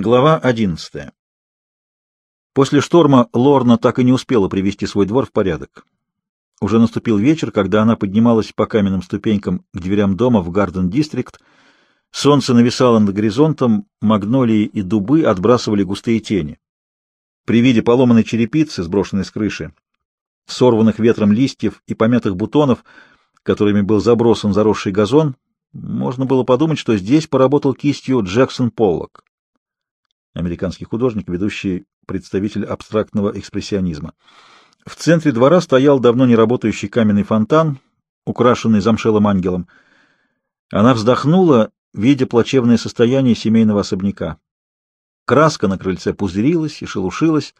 Глава 11. После шторма Лорна так и не успела привести свой двор в порядок. Уже наступил вечер, когда она поднималась по каменным ступенькам к дверям дома в Гарден-дистрикт. Солнце нависало над горизонтом, магнолии и дубы отбрасывали густые тени. При виде поломанной черепицы, сброшенной с крыши, сорванных ветром листьев и помятых бутонов, которыми был забросан заросший газон, можно было подумать, что здесь поработал кистью Джексон Поллок американский художник, ведущий представитель абстрактного экспрессионизма. В центре двора стоял давно не работающий каменный фонтан, украшенный замшелым ангелом. Она вздохнула, видя плачевное состояние семейного особняка. Краска на крыльце пузырилась и шелушилась,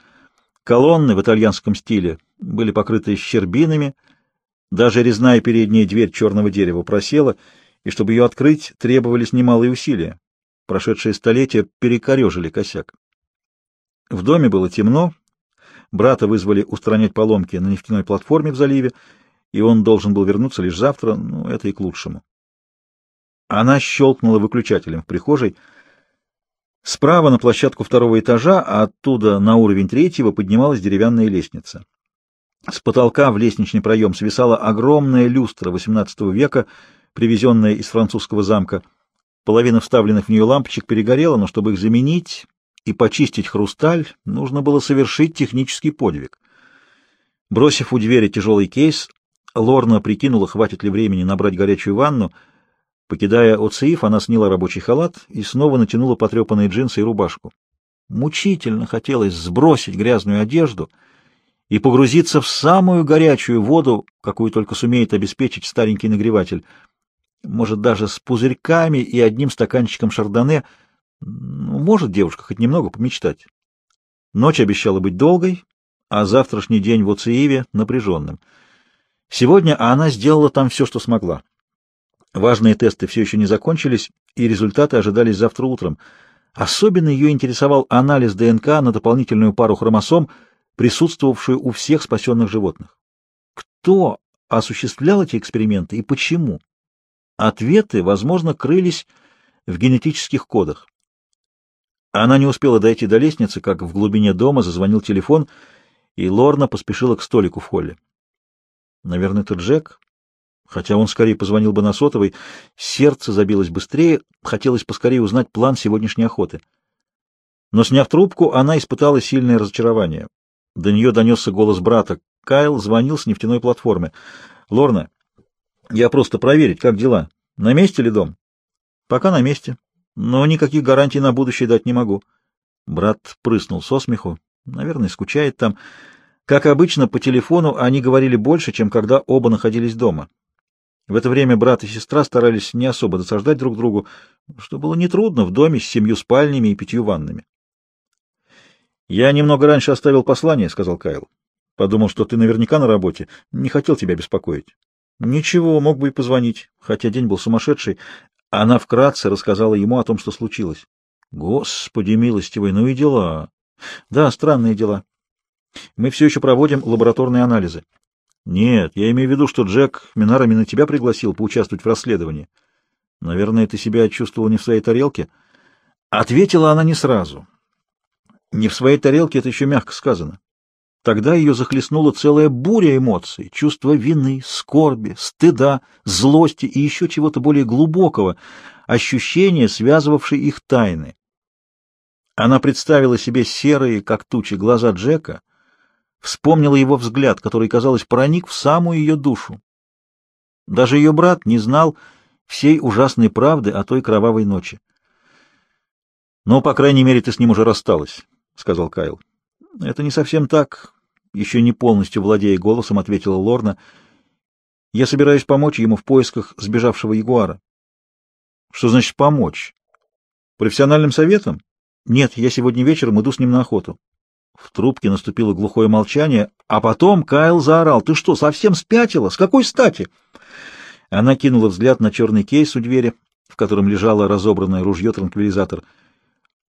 колонны в итальянском стиле были покрыты щербинами, даже резная передняя дверь черного дерева просела, и чтобы ее открыть, требовались немалые усилия. Прошедшие столетия перекорежили косяк. В доме было темно, брата вызвали устранять поломки на нефтяной платформе в заливе, и он должен был вернуться лишь завтра, но это и к лучшему. Она щелкнула выключателем в прихожей. Справа на площадку второго этажа, а оттуда на уровень третьего поднималась деревянная лестница. С потолка в лестничный проем свисала огромная люстра XVIII века, привезенная из французского замка — Половина вставленных в нее лампочек перегорела, но чтобы их заменить и почистить хрусталь, нужно было совершить технический подвиг. Бросив у двери тяжелый кейс, Лорна прикинула, хватит ли времени набрать горячую ванну. Покидая ОЦИФ, она сняла рабочий халат и снова натянула потрепанные джинсы и рубашку. Мучительно хотелось сбросить грязную одежду и погрузиться в самую горячую воду, какую только сумеет обеспечить старенький нагреватель — может, даже с пузырьками и одним стаканчиком шардоне. Ну, может девушка хоть немного помечтать. Ночь обещала быть долгой, а завтрашний день в Оциеве напряженным. Сегодня она сделала там все, что смогла. Важные тесты все еще не закончились, и результаты ожидались завтра утром. Особенно ее интересовал анализ ДНК на дополнительную пару хромосом, присутствовавшую у всех спасенных животных. Кто осуществлял эти эксперименты и почему? Ответы, возможно, крылись в генетических кодах. Она не успела дойти до лестницы, как в глубине дома зазвонил телефон, и Лорна поспешила к столику в холле. Наверное, это Джек, хотя он скорее позвонил бы на сотовый. Сердце забилось быстрее, хотелось поскорее узнать план сегодняшней охоты. Но, сняв трубку, она испытала сильное разочарование. До нее донесся голос брата. Кайл звонил с нефтяной платформы. «Лорна, я просто проверить, как дела. На месте ли дом? Пока на месте. Но никаких гарантий на будущее дать не могу. Брат прыснул со смеху. Наверное, скучает там. Как обычно, по телефону они говорили больше, чем когда оба находились дома. В это время брат и сестра старались не особо досаждать друг другу, что было нетрудно в доме с семью спальнями и пятью ваннами. «Я немного раньше оставил послание», — сказал Кайл. «Подумал, что ты наверняка на работе. Не хотел тебя беспокоить». Ничего, мог бы и позвонить, хотя день был сумасшедший. Она вкратце рассказала ему о том, что случилось. Господи милостивый, ну и дела. Да, странные дела. Мы все еще проводим лабораторные анализы. Нет, я имею в виду, что Джек Минар именно тебя пригласил поучаствовать в расследовании. Наверное, ты себя чувствовал не в своей тарелке. Ответила она не сразу. Не в своей тарелке, это еще мягко сказано. Тогда ее захлестнула целая буря эмоций, чувство вины, скорби, стыда, злости и еще чего-то более глубокого, ощущения, связывавшие их тайны. Она представила себе серые, как тучи, глаза Джека, вспомнила его взгляд, который, казалось, проник в самую ее душу. Даже ее брат не знал всей ужасной правды о той кровавой ночи. «Ну, по крайней мере, ты с ним уже рассталась», — сказал Кайл. «Это не совсем так», — еще не полностью владея голосом, ответила Лорна. «Я собираюсь помочь ему в поисках сбежавшего ягуара». «Что значит помочь? Профессиональным советом?» «Нет, я сегодня вечером иду с ним на охоту». В трубке наступило глухое молчание, а потом Кайл заорал. «Ты что, совсем спятила? С какой стати?» Она кинула взгляд на черный кейс у двери, в котором лежало разобранное ружье-транквилизатор.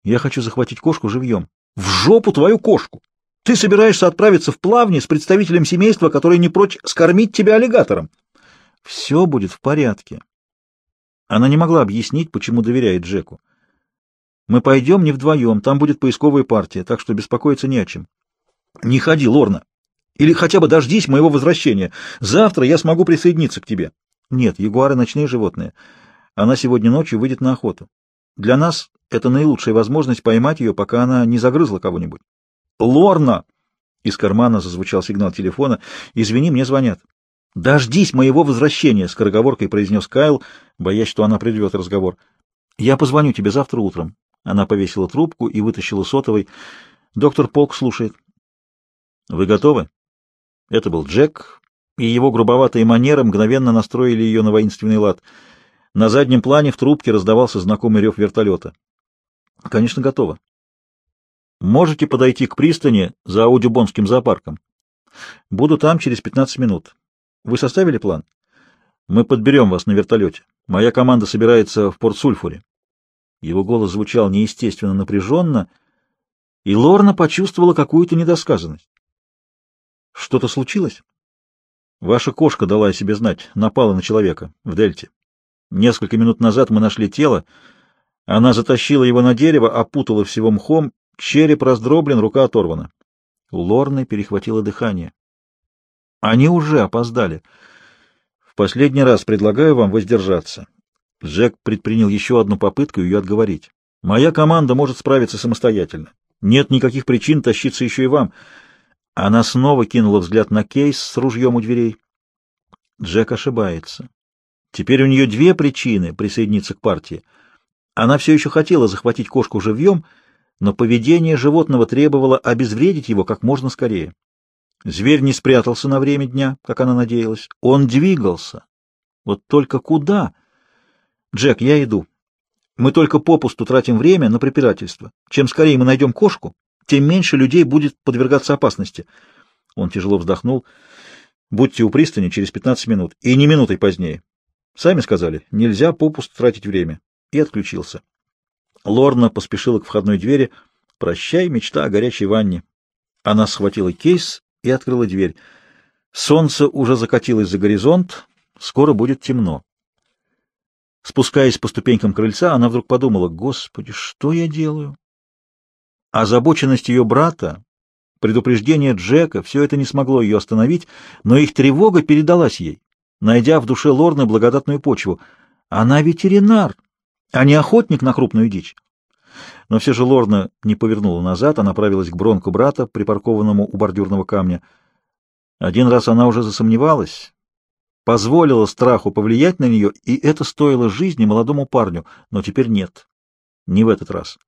«Я хочу захватить кошку живьем». В жопу твою кошку! Ты собираешься отправиться в плавни с представителем семейства, который не прочь скормить тебя аллигатором. Все будет в порядке. Она не могла объяснить, почему доверяет Джеку. Мы пойдем не вдвоем, там будет поисковая партия, так что беспокоиться не о чем. Не ходи, Лорна. Или хотя бы дождись моего возвращения. Завтра я смогу присоединиться к тебе. Нет, ягуары — ночные животные. Она сегодня ночью выйдет на охоту. Для нас это наилучшая возможность поймать ее, пока она не загрызла кого-нибудь. Лорна! Из кармана зазвучал сигнал телефона. «Извини, мне звонят». «Дождись моего возвращения», — скороговоркой произнес Кайл, боясь, что она прервет разговор. «Я позвоню тебе завтра утром». Она повесила трубку и вытащила сотовый. Доктор Полк слушает. «Вы готовы?» Это был Джек, и его грубоватые манеры мгновенно настроили ее на воинственный лад. На заднем плане в трубке раздавался знакомый рев вертолета. «Конечно, готово. Можете подойти к пристани за Аудюбонским зоопарком. Буду там через 15 минут. Вы составили план? Мы подберем вас на вертолете. Моя команда собирается в Порт-Сульфуре. Его голос звучал неестественно напряженно, и Лорна почувствовала какую-то недосказанность. Что-то случилось? Ваша кошка дала о себе знать, напала на человека в Дельте. Несколько минут назад мы нашли тело. Она затащила его на дерево, опутала всего мхом Череп раздроблен, рука оторвана. У Лорны перехватило дыхание. Они уже опоздали. В последний раз предлагаю вам воздержаться. Джек предпринял еще одну попытку ее отговорить. Моя команда может справиться самостоятельно. Нет никаких причин тащиться еще и вам. Она снова кинула взгляд на кейс с ружьем у дверей. Джек ошибается. Теперь у нее две причины присоединиться к партии. Она все еще хотела захватить кошку живьем — но поведение животного требовало обезвредить его как можно скорее. Зверь не спрятался на время дня, как она надеялась. Он двигался. Вот только куда? Джек, я иду. Мы только попусту тратим время на препирательство. Чем скорее мы найдем кошку, тем меньше людей будет подвергаться опасности. Он тяжело вздохнул. Будьте у пристани через 15 минут, и не минутой позднее. Сами сказали, нельзя попусту тратить время. И отключился. Лорна поспешила к входной двери. «Прощай, мечта о горячей ванне». Она схватила кейс и открыла дверь. Солнце уже закатилось за горизонт, скоро будет темно. Спускаясь по ступенькам крыльца, она вдруг подумала, «Господи, что я делаю?» Озабоченность ее брата, предупреждение Джека, все это не смогло ее остановить, но их тревога передалась ей, найдя в душе Лорны благодатную почву. Она ветеринар, а не охотник на крупную дичь. Но все же Лорна не повернула назад, а направилась к бронку брата, припаркованному у бордюрного камня. Один раз она уже засомневалась, позволила страху повлиять на нее, и это стоило жизни молодому парню, но теперь нет, не в этот раз.